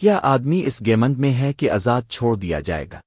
کیا آدمی اس گیمنٹ میں ہے کہ آزاد چھوڑ دیا جائے گا؟